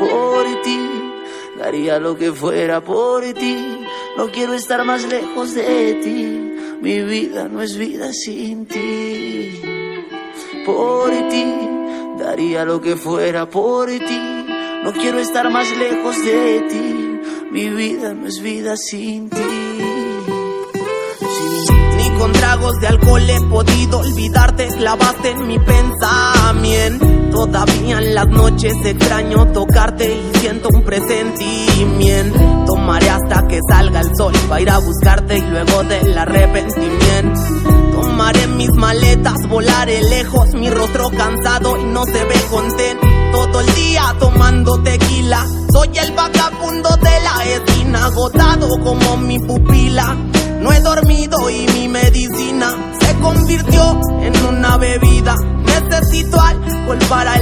por ti. Daría lo que fuera por ti. No quiero estar más lejos de ti. Mi vida no es vida sin ti. Por ti. Daría lo que fuera por ti. No quiero estar más lejos de ti. Mi vida no es vida sin ti con tragos de alcohol he podido olvidarte, clavaste en mi pensamiento. Las noches extraño tocarte y siento un presentimiento. Tomaré hasta que salga el sol para ir a buscarte y luego del arrepentimiento. Tomaré mis maletas, volaré lejos, mi rostro cansado y no se ve contento. Todo el día tomando tequila, soy el vagabundo de la esquina, agotado como mi pupila. No he dormido y mi medicina se convirtió en una bebida. Necesito alcohol para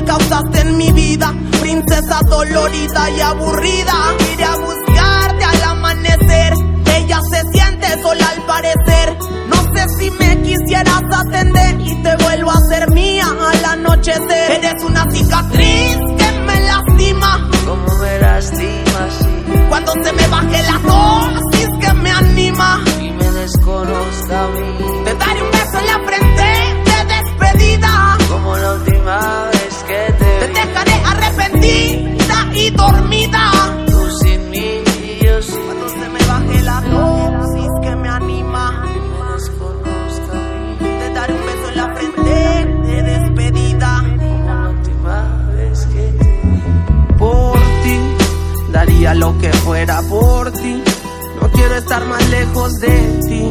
causaste en mi vida. Princesa dolorida y aburrida. Iré a buscarte al amanecer. Ella se siente sola al parecer. No sé si me quisieras atender y te vuelvo a ser mía al anochecer. Eres una cicatriz daría lo que fuera por ti. No quiero estar más lejos de ti.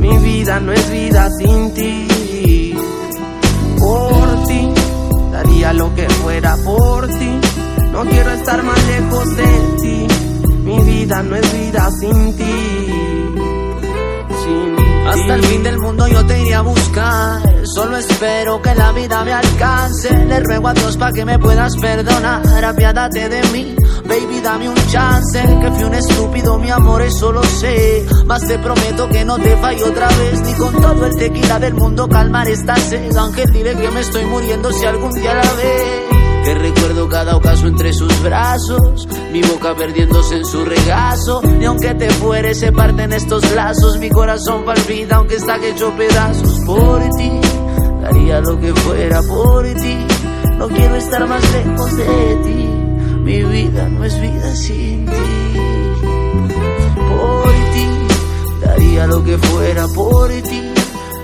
Mi vida no es vida sin ti. Por ti, daría lo que fuera por ti. No quiero estar más lejos de ti. Mi vida no es vida sin ti. Hasta el fin del mundo yo te iré a buscar. Solo espero que la vida me alcance. Le ruego a Dios para que me puedas perdonar. Apiádate de mí, baby, dame un chance. Que fui un estúpido, mi amor, eso lo sé. Más te prometo que no te fallo otra vez. Ni con todo el tequila del mundo calmar esta sed. Ángel, dile que me estoy muriendo si algún día la ves entre sus brazos, mi boca perdiéndose en su regazo, y aunque te fueres se parten estos lazos, mi corazón palpita aunque está hecho pedazos. Por ti, daría lo que fuera por ti, no quiero estar más lejos de ti, mi vida no es vida sin ti, por ti, daría lo que fuera por ti,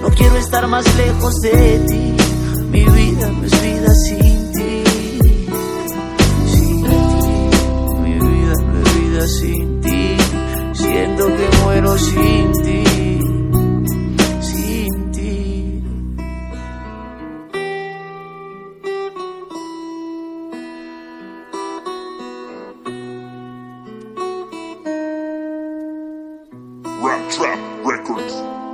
no quiero estar más lejos de ti, mi vida no es sin ti, sin ti. Rap Trap Records.